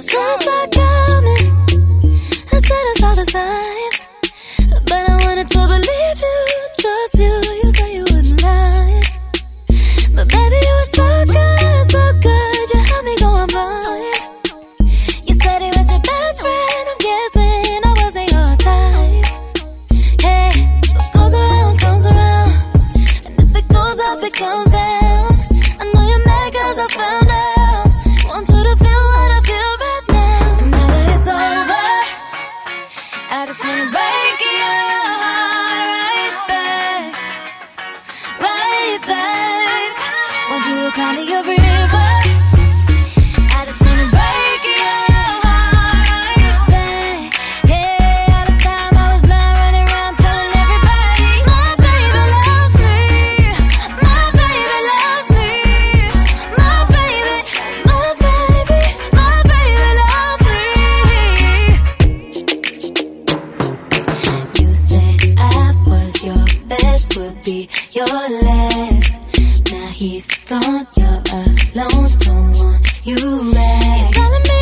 It's just like coming. I said it's all the signs. But I wanted to believe you, best, would be your last. Now he's gone, you're alone, don't want you back. You're telling me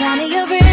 Want you to cry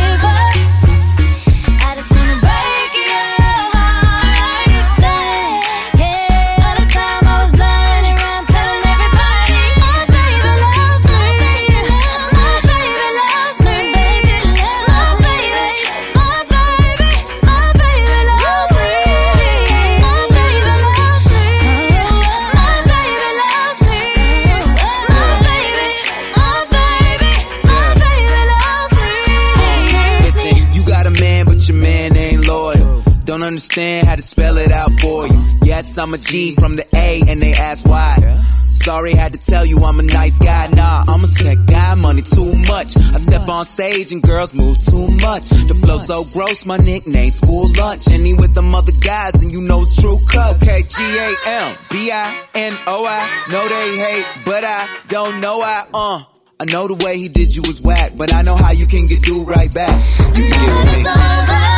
understand how to spell it out for you. Yes, I'm a G from the A, and they ask why. Sorry, had to tell you I'm a nice guy. Nah, I'm a sick guy, money too much. I step on stage and girls move too much. The flow so gross, my nickname school lunch. And he with them other guys, and you know it's true cuz. Okay, G A M B I N O I. Know they hate, but I don't know I. Uh, I know the way he did you was whack, but I know how you can get do right back. You can get with me.